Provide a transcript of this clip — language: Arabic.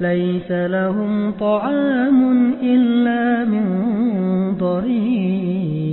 ليس لهم طعام إلا من ضريع.